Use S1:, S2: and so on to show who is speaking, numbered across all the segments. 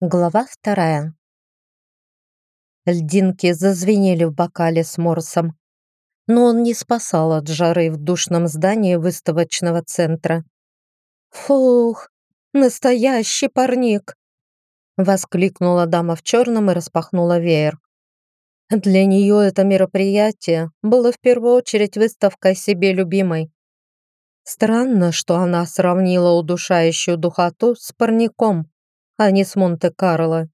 S1: Глава вторая. Льдинки зазвенели в бокале с морсом, но он не спасал от жары в душном здании выставочного центра. «Фух, настоящий парник!» воскликнула дама в черном и распахнула веер. Для нее это мероприятие было в первую очередь выставкой себе любимой. Странно, что она сравнила удушающую духоту с парником, а не с Монте-Карло.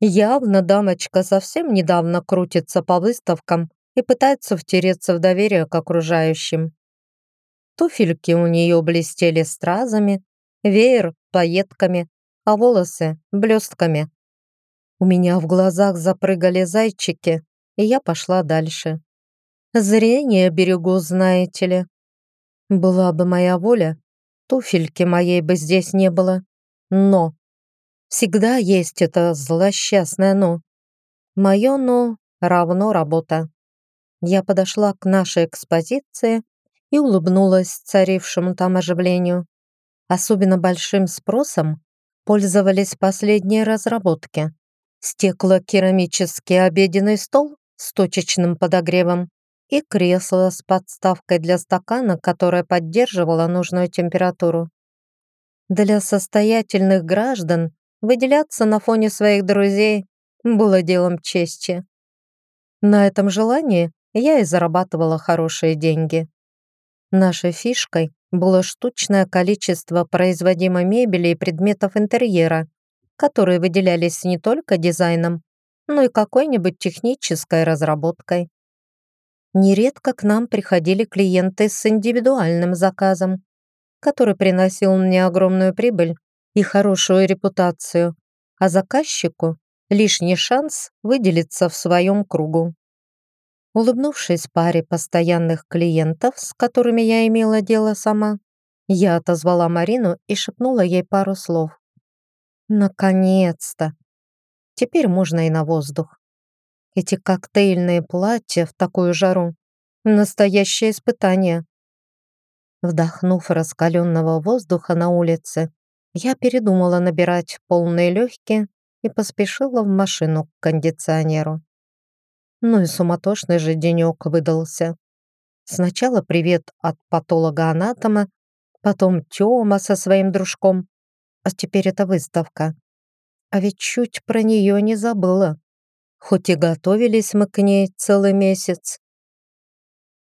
S1: Явно дамочка совсем недавно крутится по выставкам и пытается втереться в доверие к окружающим. Туфельки у нее блестели стразами, веер — пайетками, а волосы — блестками. У меня в глазах запрыгали зайчики, и я пошла дальше. Зрение берегу, знаете ли. Была бы моя воля, туфельки моей бы здесь не было. Но Всегда есть это злосчастное «но». Мое «но» равно работа. Я подошла к нашей экспозиции и улыбнулась царившему там оживлению. Особенно большим спросом пользовались последние разработки. Стекло-керамический обеденный стол с точечным подогревом и кресло с подставкой для стакана, которое поддерживало нужную температуру. Для состоятельных граждан Выделяться на фоне своих друзей было делом чести. На этом желании я и зарабатывала хорошие деньги. Нашей фишкой было штучное количество производимой мебели и предметов интерьера, которые выделялись не только дизайном, но и какой-нибудь технической разработкой. Нередко к нам приходили клиенты с индивидуальным заказом, который приносил мне огромную прибыль и хорошую репутацию, а заказчику лишний шанс выделиться в своем кругу. Улыбнувшись паре постоянных клиентов, с которыми я имела дело сама, я отозвала Марину и шепнула ей пару слов. Наконец-то! Теперь можно и на воздух. Эти коктейльные платья в такую жару — настоящее испытание. Вдохнув раскаленного воздуха на улице, я передумала набирать полные легкие и поспешила в машину к кондиционеру. Ну и суматошный же денек выдался. Сначала привет от патолога-анатома, потом Тёма со своим дружком, а теперь это выставка. А ведь чуть про нее не забыла, хоть и готовились мы к ней целый месяц.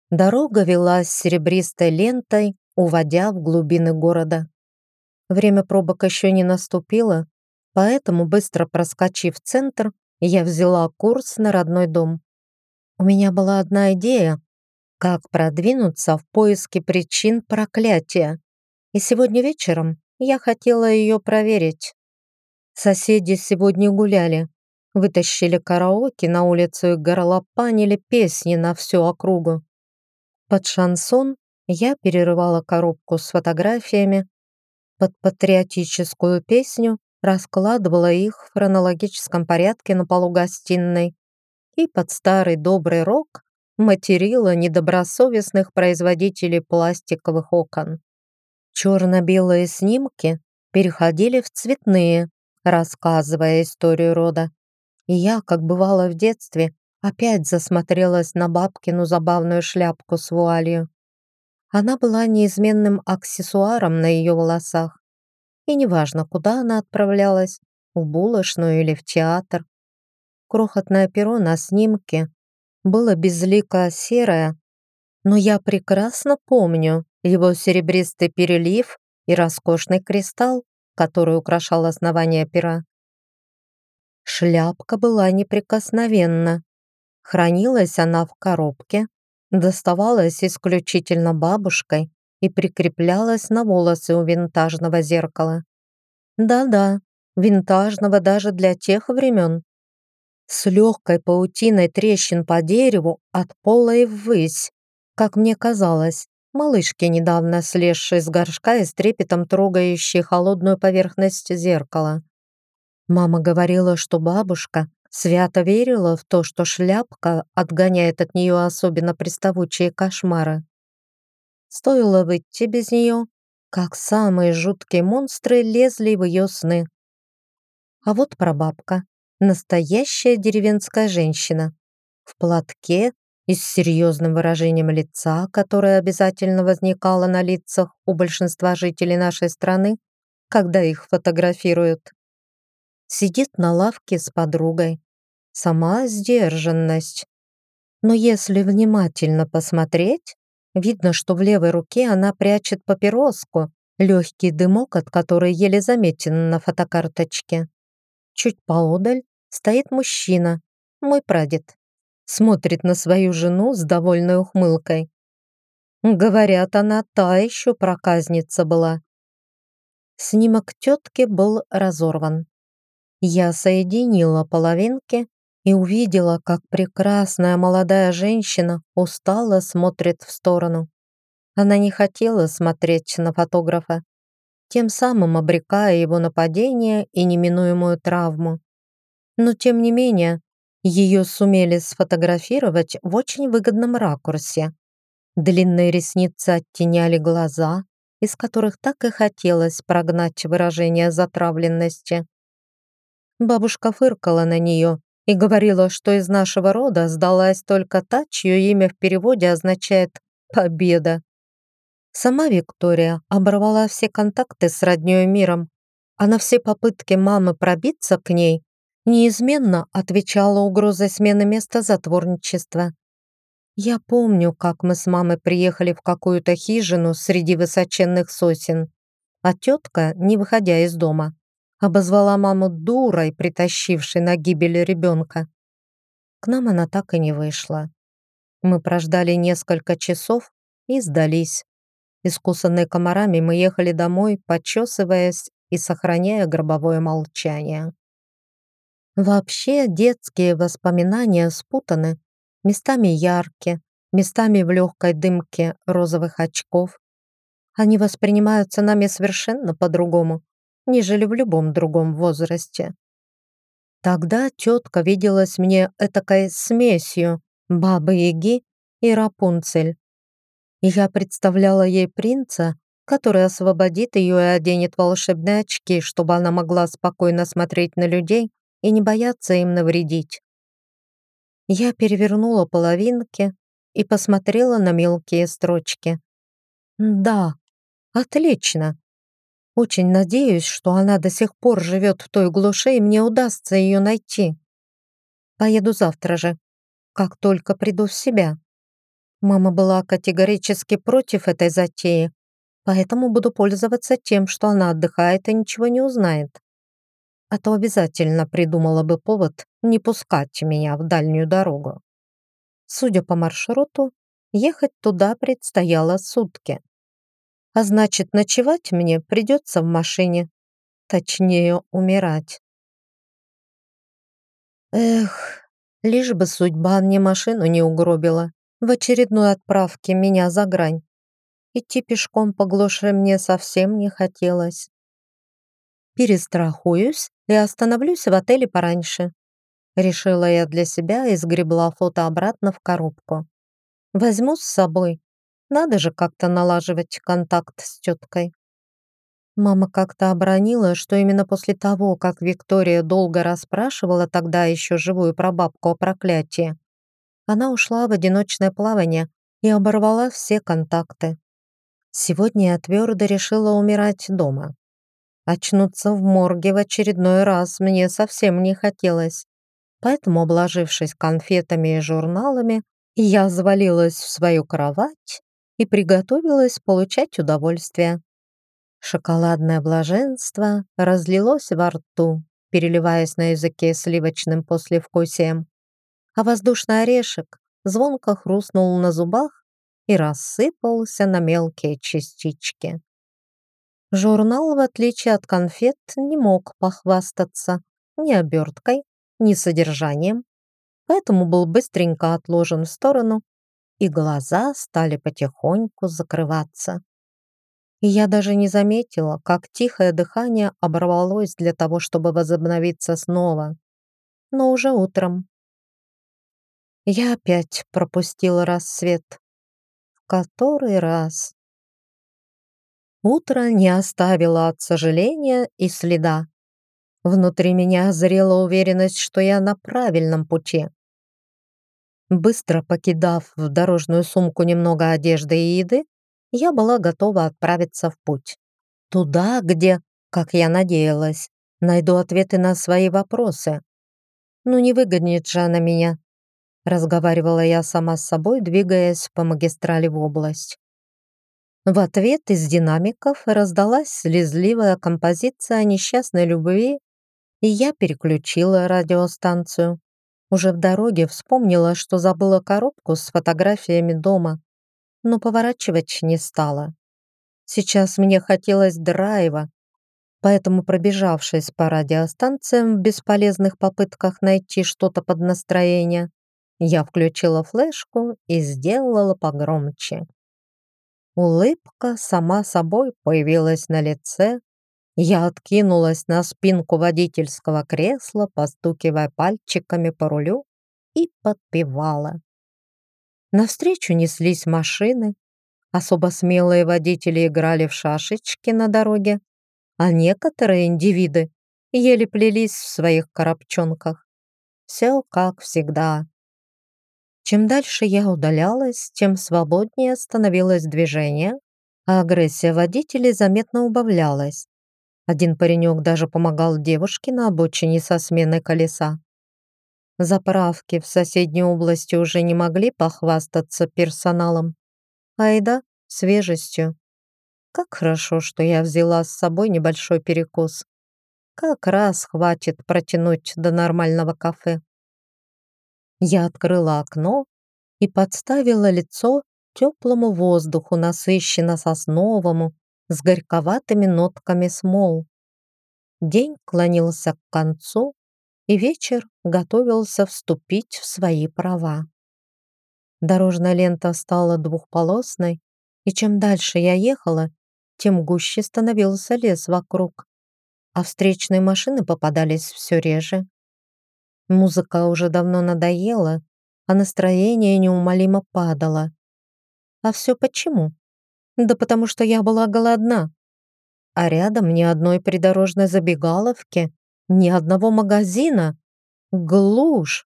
S1: Дорога велась серебристой лентой, уводя в глубины города. Время пробок еще не наступило, поэтому, быстро проскочив центр, я взяла курс на родной дом. У меня была одна идея, как продвинуться в поиске причин проклятия, и сегодня вечером я хотела ее проверить. Соседи сегодня гуляли, вытащили караоке на улицу и горлопанили песни на всю округу. Под шансон я перерывала коробку с фотографиями, под патриотическую песню раскладывала их в хронологическом порядке на полу гостиной и под старый добрый рок материла недобросовестных производителей пластиковых окон. Черно-белые снимки переходили в цветные, рассказывая историю рода. И я, как бывало в детстве, опять засмотрелась на бабкину забавную шляпку с вуалью. Она была неизменным аксессуаром на ее волосах. И неважно, куда она отправлялась, в булочную или в театр. Крохотное перо на снимке было безлико серое, но я прекрасно помню его серебристый перелив и роскошный кристалл, который украшал основание пера. Шляпка была неприкосновенна. Хранилась она в коробке, доставалась исключительно бабушкой и прикреплялась на волосы у винтажного зеркала. Да-да, винтажного даже для тех времен. С легкой паутиной трещин по дереву от пола и ввысь, как мне казалось, малышки, недавно слезшие с горшка и с трепетом трогающие холодную поверхность зеркала. Мама говорила, что бабушка свято верила в то, что шляпка отгоняет от нее особенно приставучие кошмары. Стоило выйти без нее, как самые жуткие монстры лезли в ее сны. А вот прабабка, настоящая деревенская женщина, в платке и с серьезным выражением лица, которое обязательно возникало на лицах у большинства жителей нашей страны, когда их фотографируют. Сидит на лавке с подругой. Сама сдержанность. Но если внимательно посмотреть, видно, что в левой руке она прячет папироску, легкий дымок от которой еле заметен на фотокарточке. Чуть поодаль стоит мужчина, мой прадед. Смотрит на свою жену с довольной ухмылкой. Говорят, она та еще проказница была. Снимок тетки был разорван. Я соединила половинки и увидела, как прекрасная молодая женщина устало смотрит в сторону. Она не хотела смотреть на фотографа, тем самым обрекая его на падение и неминуемую травму. Но тем не менее, ее сумели сфотографировать в очень выгодном ракурсе. Длинные ресницы оттеняли глаза, из которых так и хотелось прогнать выражение затравленности. Бабушка фыркала на нее и говорила, что из нашего рода сдалась только та, чье имя в переводе означает «победа». Сама Виктория оборвала все контакты с роднёй миром, а на все попытки мамы пробиться к ней неизменно отвечала угрозой смены места затворничества. Я помню, как мы с мамой приехали в какую-то хижину среди высоченных сосен, а тетка, не выходя из дома, обозвала маму дурой, притащившей на гибель ребенка. К нам она так и не вышла. Мы прождали несколько часов и сдались. Искусанные комарами мы ехали домой, почесываясь и сохраняя гробовое молчание. Вообще детские воспоминания спутаны, местами яркие, местами в легкой дымке розовых очков. Они воспринимаются нами совершенно по-другому, нежели в любом другом возрасте. Тогда тетка виделась мне этакой смесью Бабы-Яги и Рапунцель я представляла ей принца, который освободит ее и оденет волшебные очки, чтобы она могла спокойно смотреть на людей и не бояться им навредить. Я перевернула половинки и посмотрела на мелкие строчки. Да, отлично. Очень надеюсь, что она до сих пор живет в той глуши, и мне удастся ее найти. Поеду завтра же, как только приду в себя. Мама была категорически против этой затеи, поэтому буду пользоваться тем, что она отдыхает и ничего не узнает. А то обязательно придумала бы повод не пускать меня в дальнюю дорогу. Судя по маршруту, ехать туда предстояло сутки. А значит, ночевать мне придется в машине. Точнее, умирать. Эх, лишь бы судьба мне машину не угробила в очередной отправке меня за грань. Идти пешком по глуши мне совсем не хотелось. Перестрахуюсь и остановлюсь в отеле пораньше. Решила я для себя и сгребла фото обратно в коробку. Возьму с собой. Надо же как-то налаживать контакт с теткой. Мама как-то обронила, что именно после того, как Виктория долго расспрашивала тогда еще живую прабабку о проклятии, она ушла в одиночное плавание и оборвала все контакты. Сегодня я твердо решила умирать дома. Очнуться в морге в очередной раз мне совсем не хотелось. Поэтому, обложившись конфетами и журналами, я завалилась в свою кровать и приготовилась получать удовольствие. Шоколадное блаженство разлилось во рту, переливаясь на языке сливочным послевкусием а воздушный орешек звонко хрустнул на зубах и рассыпался на мелкие частички. Журнал, в отличие от конфет, не мог похвастаться ни оберткой, ни содержанием, поэтому был быстренько отложен в сторону, и глаза стали потихоньку закрываться. И я даже не заметила, как тихое дыхание оборвалось для того, чтобы возобновиться снова. Но уже утром, я опять пропустила рассвет. В который раз. Утро не оставило от сожаления и следа. Внутри меня зрела уверенность, что я на правильном пути. Быстро покидав в дорожную сумку немного одежды и еды, я была готова отправиться в путь. Туда, где, как я надеялась, найду ответы на свои вопросы. Ну не выгонит же она меня. Разговаривала я сама с собой, двигаясь по магистрали в область. В ответ из динамиков раздалась слезливая композиция несчастной любви, и я переключила радиостанцию. Уже в дороге вспомнила, что забыла коробку с фотографиями дома, но поворачивать не стала. Сейчас мне хотелось драйва, поэтому, пробежавшись по радиостанциям в бесполезных попытках найти что-то под настроение, я включила флешку и сделала погромче. Улыбка сама собой появилась на лице, я откинулась на спинку водительского кресла, постукивая пальчиками по рулю и подпевала. Навстречу неслись машины, особо смелые водители играли в шашечки на дороге, а некоторые индивиды еле плелись в своих коробчонках. Все как всегда. Чем дальше я удалялась, тем свободнее становилось движение, а агрессия водителей заметно убавлялась. Один паренек даже помогал девушке на обочине со сменой колеса. Заправки в соседней области уже не могли похвастаться персоналом. Айда — свежестью. Как хорошо, что я взяла с собой небольшой перекус. Как раз хватит протянуть до нормального кафе. Я открыла окно и подставила лицо теплому воздуху, насыщенно сосновому, с горьковатыми нотками смол. День клонился к концу, и вечер готовился вступить в свои права. Дорожная лента стала двухполосной, и чем дальше я ехала, тем гуще становился лес вокруг, а встречные машины попадались все реже. Музыка уже давно надоела, а настроение неумолимо падало. А все почему? Да потому что я была голодна. А рядом ни одной придорожной забегаловки, ни одного магазина. Глушь.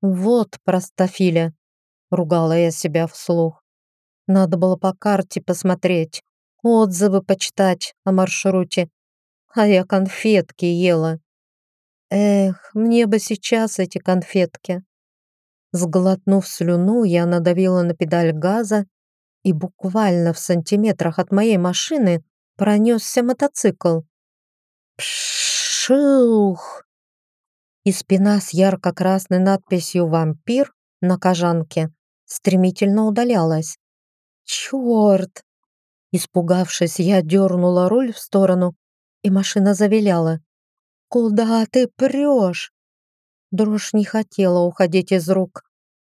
S1: Вот простофиля, ругала я себя вслух. Надо было по карте посмотреть, отзывы почитать о маршруте. А я конфетки ела. Эх, мне бы сейчас эти конфетки. Сглотнув слюну, я надавила на педаль газа и буквально в сантиметрах от моей машины пронесся мотоцикл. Пшух! И спина с ярко-красной надписью «Вампир» на кожанке стремительно удалялась. Черт! Испугавшись, я дернула руль в сторону, и машина завиляла. «Куда ты прешь?» Дрожь не хотела уходить из рук,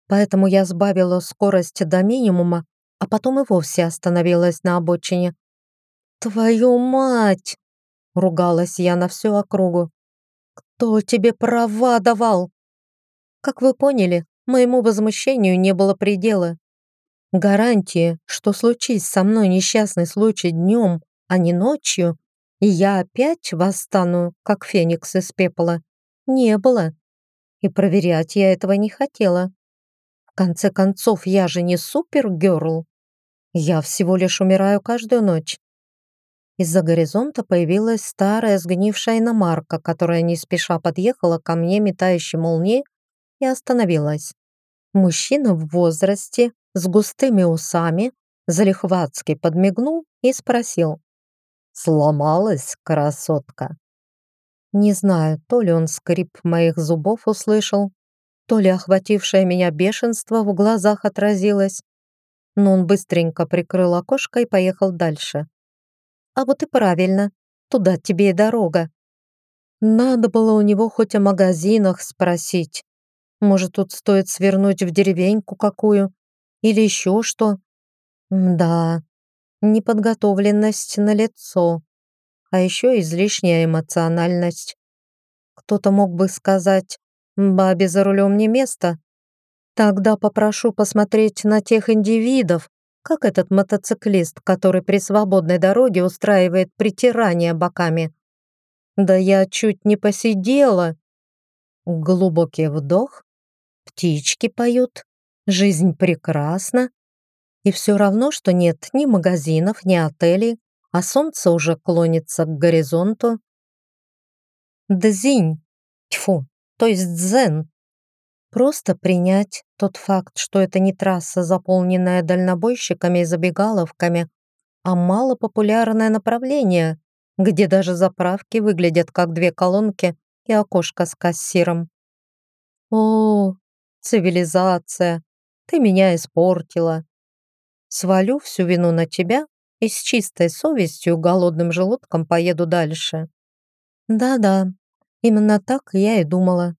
S1: поэтому я сбавила скорость до минимума а потом и вовсе остановилась на обочине. «Твою мать!» — ругалась я на всю округу. «Кто тебе права давал?» Как вы поняли, моему возмущению не было предела. Гарантии, что случись со мной несчастный случай днем, а не ночью, и я опять восстану, как феникс из пепла, не было. И проверять я этого не хотела конце концов, я же не супергерл. Я всего лишь умираю каждую ночь. Из-за горизонта появилась старая сгнившая иномарка, которая не спеша подъехала ко мне метающей молнией и остановилась. Мужчина в возрасте, с густыми усами, залихватски подмигнул и спросил. «Сломалась, красотка?» Не знаю, то ли он скрип моих зубов услышал, то ли охватившее меня бешенство в глазах отразилось, но он быстренько прикрыл окошко и поехал дальше. «А вот и правильно, туда тебе и дорога». Надо было у него хоть о магазинах спросить. Может, тут стоит свернуть в деревеньку какую? Или еще что? Да, неподготовленность на лицо, а еще излишняя эмоциональность. Кто-то мог бы сказать, Бабе за рулем не место. Тогда попрошу посмотреть на тех индивидов, как этот мотоциклист, который при свободной дороге устраивает притирание боками. Да я чуть не посидела. Глубокий вдох. Птички поют. Жизнь прекрасна. И все равно, что нет ни магазинов, ни отелей, а солнце уже клонится к горизонту. Дзинь. Тьфу, то есть дзен. Просто принять тот факт, что это не трасса, заполненная дальнобойщиками и забегаловками, а малопопулярное направление, где даже заправки выглядят как две колонки и окошко с кассиром. О, цивилизация, ты меня испортила. Свалю всю вину на тебя и с чистой совестью голодным желудком поеду дальше. Да-да, именно так я и думала.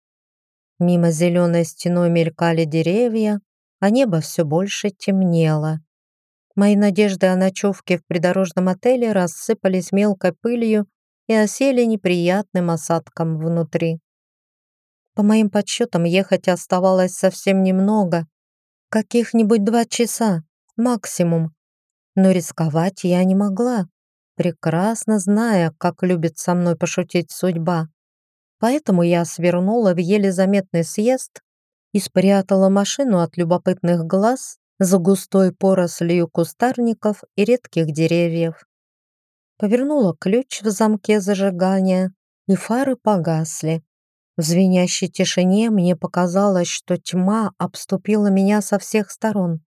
S1: Мимо зеленой стеной мелькали деревья, а небо все больше темнело. Мои надежды о ночевке в придорожном отеле рассыпались мелкой пылью и осели неприятным осадком внутри. По моим подсчетам, ехать оставалось совсем немного, каких-нибудь два часа максимум. Но рисковать я не могла, прекрасно зная, как любит со мной пошутить судьба. Поэтому я свернула в еле заметный съезд и спрятала машину от любопытных глаз за густой порослью кустарников и редких деревьев. Повернула ключ в замке зажигания, и фары погасли. В звенящей тишине мне показалось, что тьма обступила меня со всех сторон.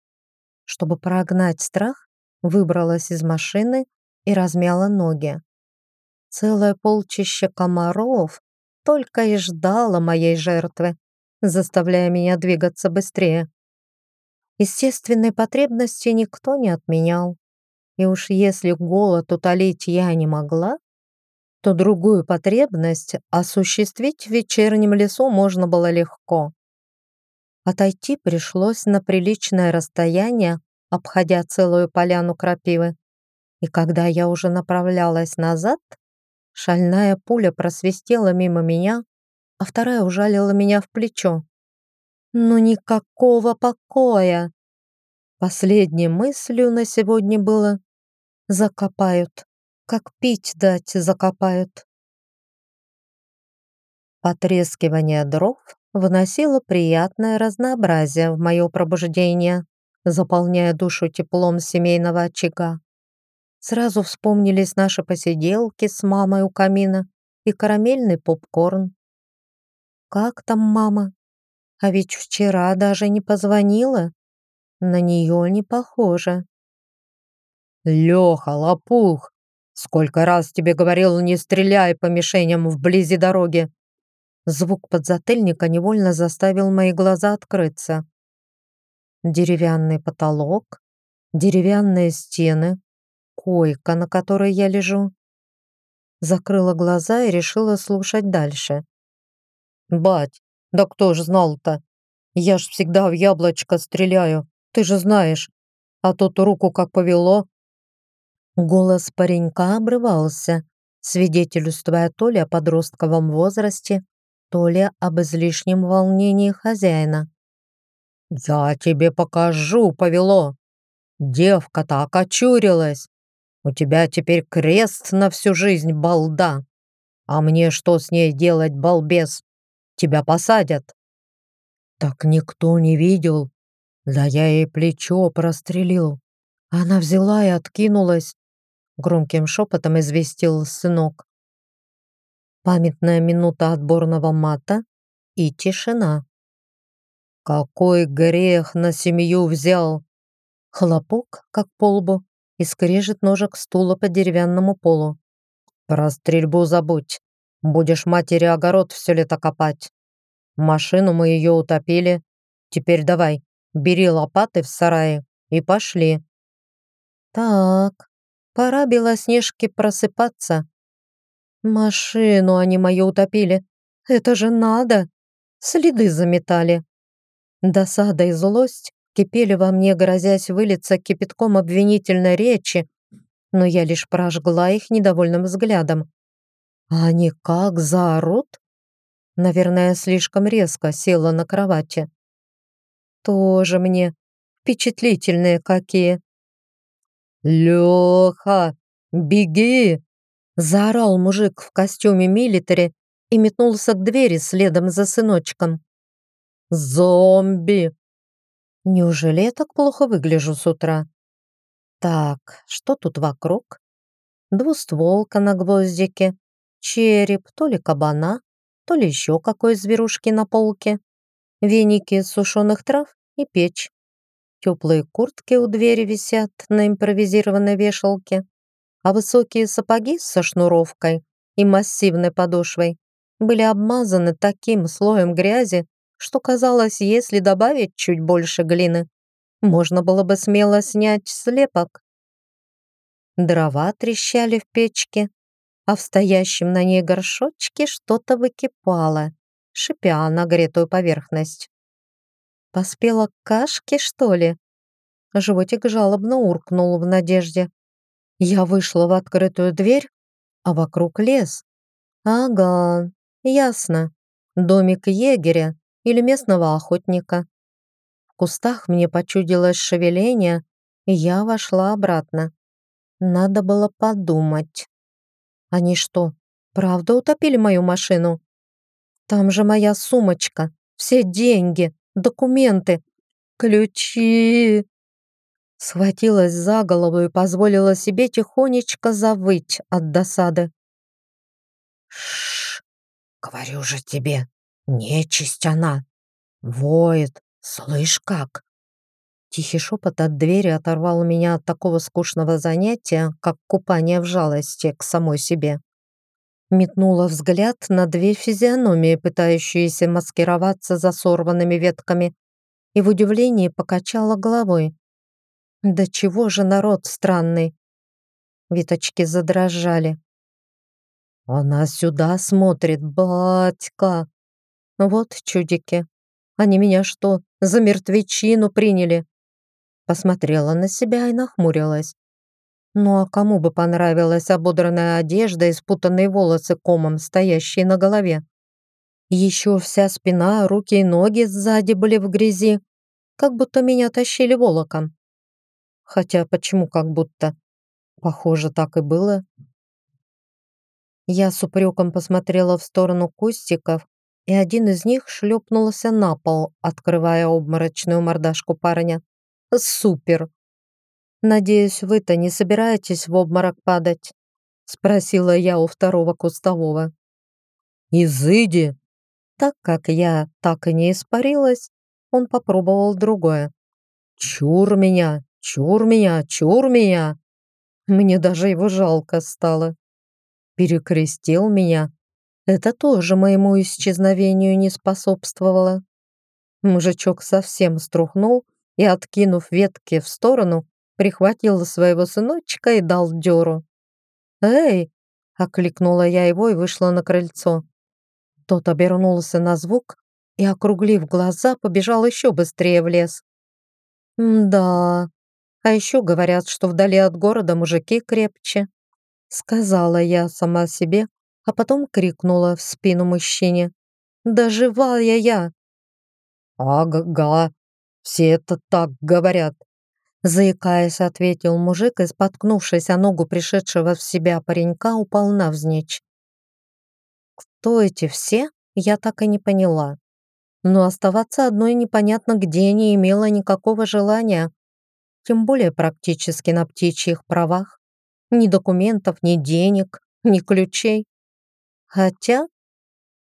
S1: Чтобы прогнать страх, выбралась из машины и размяла ноги. Целое полчище комаров только и ждало моей жертвы, заставляя меня двигаться быстрее. Естественной потребности никто не отменял. И уж если голод утолить я не могла, то другую потребность осуществить в вечернем лесу можно было легко. Отойти пришлось на приличное расстояние, обходя целую поляну крапивы. И когда я уже направлялась назад, шальная пуля просвистела мимо меня, а вторая ужалила меня в плечо. Ну никакого покоя! Последней мыслью на сегодня было «закопают». Как пить дать закопают. Потрескивание дров вносило приятное разнообразие в мое пробуждение, заполняя душу теплом семейного очага. Сразу вспомнились наши посиделки с мамой у камина и карамельный попкорн. «Как там мама? А ведь вчера даже не позвонила. На нее не похоже».
S2: «Леха, лопух, Сколько раз тебе говорил, не стреляй по мишеням вблизи дороги!»
S1: Звук подзатыльника невольно заставил мои глаза открыться. Деревянный потолок, деревянные стены, койка, на которой я лежу. Закрыла глаза и решила слушать дальше.
S2: «Бать, да кто ж знал-то? Я ж всегда в яблочко стреляю, ты же знаешь. А тут руку как повело,
S1: Голос паренька обрывался, свидетельствуя то ли о подростковом возрасте, то ли об излишнем волнении хозяина.
S2: «Я тебе покажу, повело! Девка-то окочурилась! У тебя теперь крест на всю жизнь, балда! А мне что с ней делать, балбес? Тебя посадят!»
S1: «Так никто не видел. Да я ей плечо прострелил. Она взяла и откинулась, громким шепотом известил сынок. Памятная минута отборного мата и тишина.
S2: «Какой грех на семью взял!»
S1: Хлопок, как по лбу, и скрежет ножек стула по деревянному полу.
S2: «Про стрельбу забудь. Будешь матери огород все лето копать. Машину мы ее утопили. Теперь давай, бери лопаты в сарае и пошли».
S1: «Так, Пора Белоснежке просыпаться. Машину они мою утопили. Это же надо. Следы заметали. Досада и злость кипели во мне, грозясь вылиться кипятком обвинительной речи, но я лишь прожгла их недовольным взглядом. А они как заорут? Наверное, слишком резко села на кровати. Тоже мне впечатлительные какие.
S2: «Леха, беги!»
S1: Заорал мужик в костюме милитари и метнулся к двери следом за сыночком.
S2: «Зомби!»
S1: Неужели я так плохо выгляжу с утра? Так, что тут вокруг? Двустволка на гвоздике, череп то ли кабана, то ли еще какой зверушки на полке, веники сушеных трав и печь. Теплые куртки у двери висят на импровизированной вешалке, а высокие сапоги со шнуровкой и массивной подошвой были обмазаны таким слоем грязи, что казалось, если добавить чуть больше глины, можно было бы смело снять слепок. Дрова трещали в печке, а в стоящем на ней горшочке что-то выкипало, шипя на нагретую поверхность. Поспела к кашке, что ли? Животик жалобно уркнул в надежде. Я вышла в открытую дверь, а вокруг лес. Ага, ясно. Домик егеря или местного охотника. В кустах мне почудилось шевеление, и я вошла обратно. Надо было подумать. Они что, правда утопили мою машину? Там же моя сумочка, все деньги, документы, ключи. Схватилась за голову и позволила себе тихонечко завыть от досады.
S2: Шш, говорю же тебе, Нечисть она! Воет! Слышь как!»
S1: Тихий шепот от двери оторвал меня от такого скучного занятия, как купание в жалости к самой себе. Метнула взгляд на две физиономии, пытающиеся маскироваться за сорванными ветками, и в удивлении покачала головой. «Да чего же народ странный!» Веточки задрожали.
S2: «Она сюда смотрит, батька!»
S1: Вот чудики. Они меня что, за мертвечину приняли? Посмотрела на себя и нахмурилась. Ну а кому бы понравилась ободранная одежда и спутанные волосы комом, стоящие на голове? Еще вся спина, руки и ноги сзади были в грязи, как будто меня тащили волоком. Хотя почему как будто? Похоже, так и было. Я с упреком посмотрела в сторону кустиков, и один из них шлепнулся на пол, открывая обморочную мордашку парня. «Супер! Надеюсь, вы-то не собираетесь в обморок падать?» спросила я у второго кустового.
S2: «Изыди!»
S1: Так как я так и не испарилась, он попробовал другое.
S2: «Чур меня! Чур меня! Чур меня!»
S1: Мне даже его жалко стало. Перекрестил меня, это тоже моему исчезновению не способствовало. Мужичок совсем струхнул и, откинув ветки в сторону, прихватил своего сыночка и дал дёру. «Эй!» — окликнула я его и вышла на крыльцо. Тот обернулся на звук и, округлив глаза, побежал еще быстрее в лес. «Да, а еще говорят, что вдали от города мужики крепче», — сказала я сама себе, а потом крикнула в спину мужчине. «Да живая я!»
S2: «Ага, все это так говорят!»
S1: Заикаясь, ответил мужик и, споткнувшись о ногу пришедшего в себя паренька, упал навзничь. Кто эти все, я так и не поняла. Но оставаться одной непонятно где не имела никакого желания, тем более практически на птичьих правах. Ни документов, ни денег, ни ключей. Хотя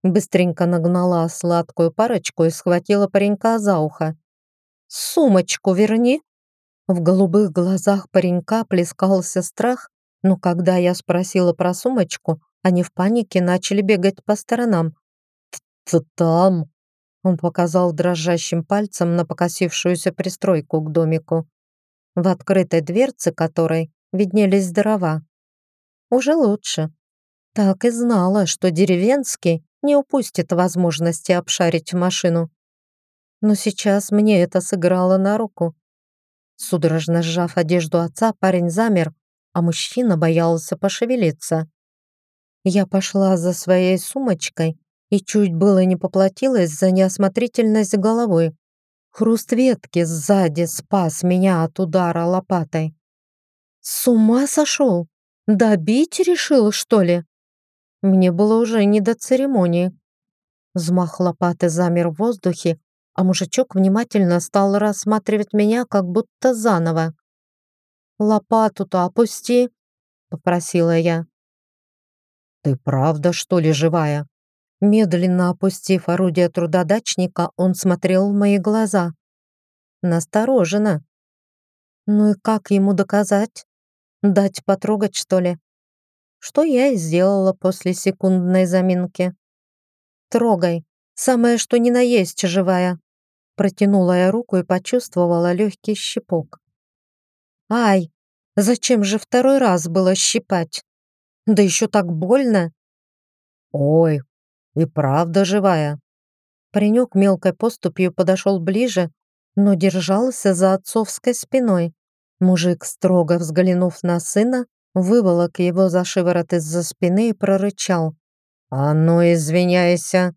S1: быстренько нагнала сладкую парочку и схватила паренька за ухо. «Сумочку верни!» В голубых глазах паренька плескался страх, но когда я спросила про сумочку, они в панике начали бегать по сторонам.
S2: «Т там!»
S1: Он показал дрожащим пальцем на покосившуюся пристройку к домику, в открытой дверце которой виднелись дрова. Уже лучше. Так и знала, что деревенский не упустит возможности обшарить машину. Но сейчас мне это сыграло на руку. Судорожно сжав одежду отца, парень замер, а мужчина боялся пошевелиться. Я пошла за своей сумочкой и чуть было не поплатилась за неосмотрительность головой. Хруст ветки сзади спас меня от удара лопатой. С ума сошел? Добить решил, что ли? Мне было уже не до церемонии. Взмах лопаты замер в воздухе, а мужичок внимательно стал рассматривать меня, как будто заново. «Лопату-то опусти», — попросила я.
S2: «Ты правда, что ли, живая?»
S1: Медленно опустив орудие трудодачника, он смотрел в мои глаза. Настороженно. Ну и как ему доказать? Дать потрогать, что ли? Что я и сделала после секундной заминки. «Трогай, самое что ни на есть живая». Протянула я руку и почувствовала легкий щипок. «Ай, зачем же второй раз было щипать? Да еще так больно!»
S2: «Ой, и правда живая!»
S1: Паренек мелкой поступью подошел ближе, но держался за отцовской спиной. Мужик, строго взглянув на сына, выволок его за шиворот из-за спины и прорычал. «А ну, извиняйся!»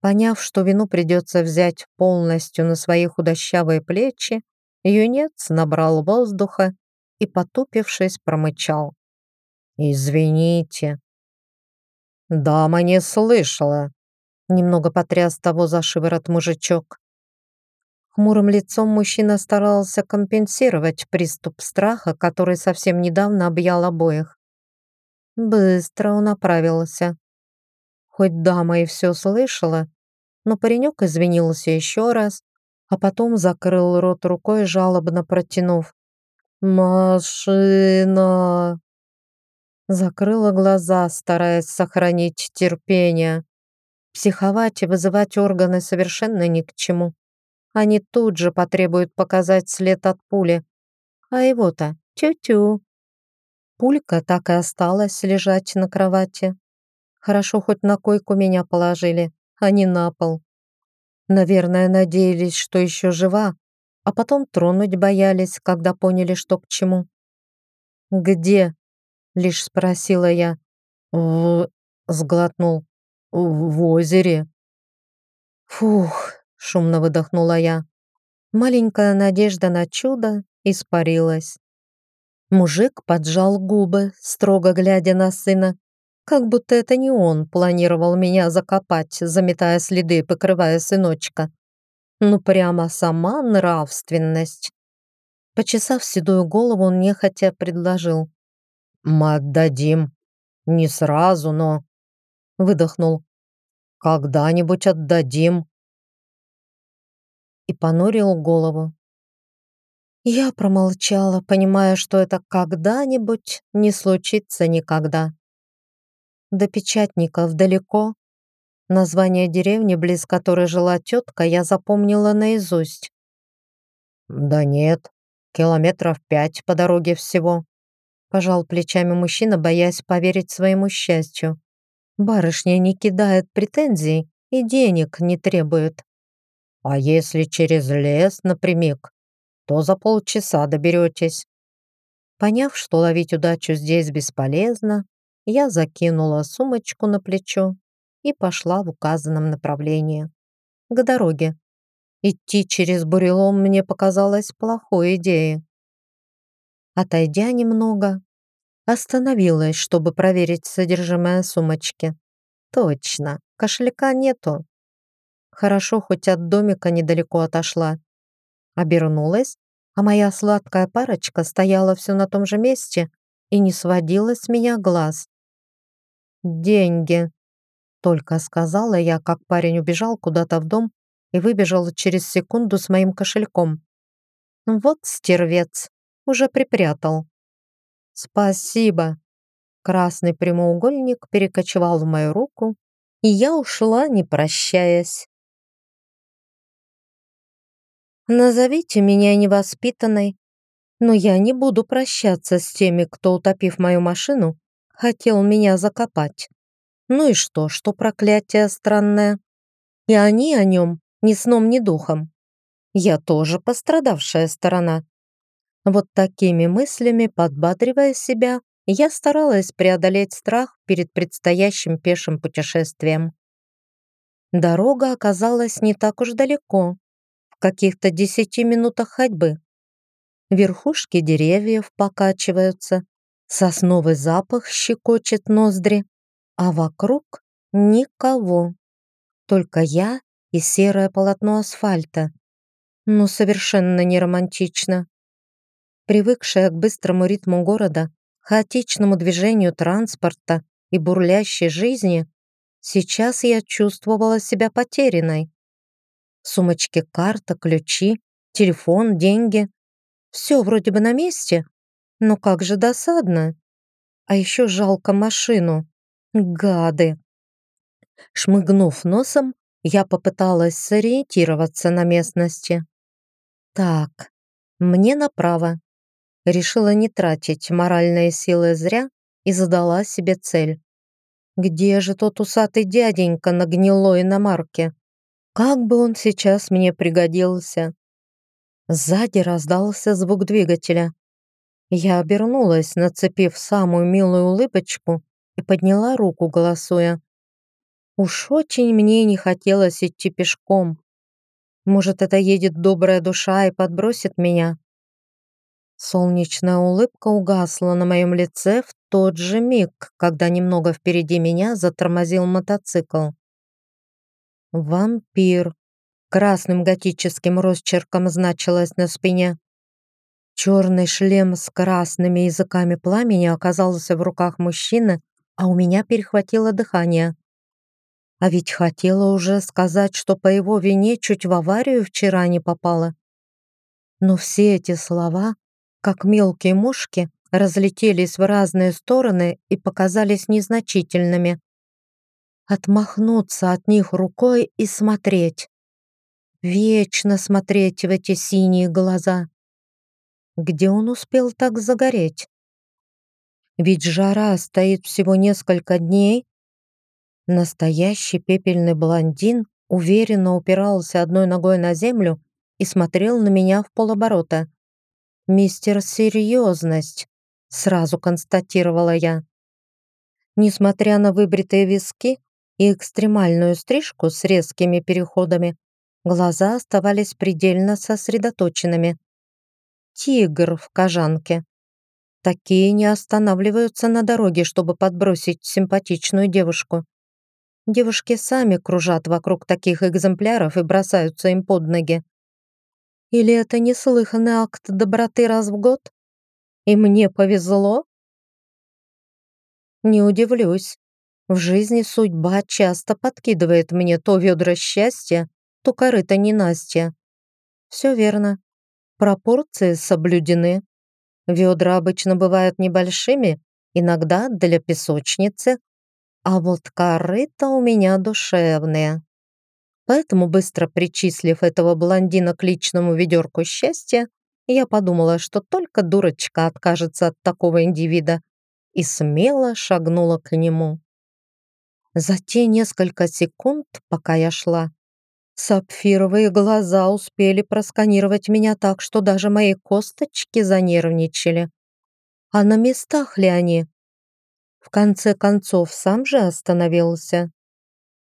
S1: Поняв, что вину придется взять полностью на свои худощавые плечи, юнец набрал воздуха и, потупившись, промычал. «Извините». «Дама не слышала», — немного потряс того за шиворот мужичок. Хмурым лицом мужчина старался компенсировать приступ страха, который совсем недавно объял обоих. Быстро он оправился. Хоть дама и все слышала, но паренек извинился еще раз, а потом закрыл рот рукой, жалобно протянув. «Машина!» Закрыла глаза, стараясь сохранить терпение. Психовать и вызывать органы совершенно ни к чему. Они тут же потребуют показать след от пули. А его-то тю-тю. Пулька так и осталась лежать на кровати. Хорошо, хоть на койку меня положили, а не на пол. Наверное, надеялись, что еще жива, а потом тронуть боялись, когда поняли, что к чему. «Где?» — лишь спросила я. «В...» — сглотнул. «В озере». «Фух, шумно выдохнула я. Маленькая надежда на чудо испарилась. Мужик поджал губы, строго глядя на сына, как будто это не он планировал меня закопать, заметая следы, покрывая сыночка. Ну прямо сама нравственность. Почесав седую голову, он нехотя предложил.
S2: «Мы отдадим. Не сразу, но...» Выдохнул. «Когда-нибудь отдадим
S1: и понурил голову. Я промолчала, понимая, что это когда-нибудь не случится никогда. До Печатников далеко. Название деревни, близ которой жила тетка, я запомнила наизусть.
S2: «Да нет, километров пять по дороге всего»,
S1: пожал плечами мужчина, боясь поверить своему счастью. Барышня не кидает претензий и денег не требует.
S2: А если через лес напрямик, то за полчаса доберетесь.
S1: Поняв, что ловить удачу здесь бесполезно, я закинула сумочку на плечо и пошла в указанном направлении. К дороге. Идти через бурелом мне показалось плохой идеей. Отойдя немного, остановилась, чтобы проверить содержимое сумочки. Точно, кошелька нету. Хорошо, хоть от домика недалеко отошла. Обернулась, а моя сладкая парочка стояла все на том же месте и не сводила с меня глаз. «Деньги», — только сказала я, как парень убежал куда-то в дом и выбежал через секунду с моим кошельком. «Вот стервец, уже припрятал». «Спасибо». Красный прямоугольник перекочевал в мою руку, и я ушла, не прощаясь. Назовите меня невоспитанной, но я не буду прощаться с теми, кто, утопив мою машину, хотел меня закопать. Ну и что, что проклятие странное? И они о нем ни сном, ни духом. Я тоже пострадавшая сторона. Вот такими мыслями, подбадривая себя, я старалась преодолеть страх перед предстоящим пешим путешествием. Дорога оказалась не так уж далеко, каких-то десяти минутах ходьбы. Верхушки деревьев покачиваются, Сосновый запах щекочет ноздри, а вокруг никого. Только я и серое полотно асфальта. Ну, совершенно не романтично. Привыкшая к быстрому ритму города, хаотичному движению транспорта и бурлящей жизни, сейчас я чувствовала себя потерянной. В сумочке карта, ключи, телефон, деньги. Все вроде бы на месте, но как же досадно. А еще жалко машину. Гады. Шмыгнув носом, я попыталась сориентироваться на местности. Так, мне направо. Решила не тратить моральные силы зря и задала себе цель. Где же тот усатый дяденька на гнилой иномарке? Как бы он сейчас мне пригодился. Сзади раздался звук двигателя. Я обернулась, нацепив самую милую улыбочку и подняла руку, голосуя. Уж очень мне не хотелось идти пешком. Может, это едет добрая душа и подбросит меня? Солнечная улыбка угасла на моем лице в тот же миг, когда немного впереди меня затормозил мотоцикл. «Вампир», красным готическим росчерком значилось на спине. Черный шлем с красными языками пламени оказался в руках мужчины, а у меня перехватило дыхание. А ведь хотела уже сказать, что по его вине чуть в аварию вчера не попала. Но все эти слова, как мелкие мушки, разлетелись в разные стороны и показались незначительными отмахнуться от них рукой и смотреть. Вечно смотреть в эти синие глаза. Где он успел так загореть? Ведь жара стоит всего несколько дней. Настоящий пепельный блондин уверенно упирался одной ногой на землю и смотрел на меня в полоборота. «Мистер Серьезность», — сразу констатировала я. Несмотря на выбритые виски, и экстремальную стрижку с резкими переходами, глаза оставались предельно сосредоточенными. Тигр в кожанке. Такие не останавливаются на дороге, чтобы подбросить симпатичную девушку. Девушки сами кружат вокруг таких экземпляров и бросаются им под ноги. Или это неслыханный акт доброты раз в год? И мне повезло? Не удивлюсь, в жизни судьба часто подкидывает мне то ведра счастья, то корыто ненастья. Все верно. Пропорции соблюдены. Ведра обычно бывают небольшими, иногда для песочницы, а вот корыто у меня душевные. Поэтому, быстро причислив этого блондина к личному ведерку счастья, я подумала, что только дурочка откажется от такого индивида и смело шагнула к нему. За те несколько секунд, пока я шла, сапфировые глаза успели просканировать меня так, что даже мои косточки занервничали. А на местах ли они? В конце концов, сам же остановился.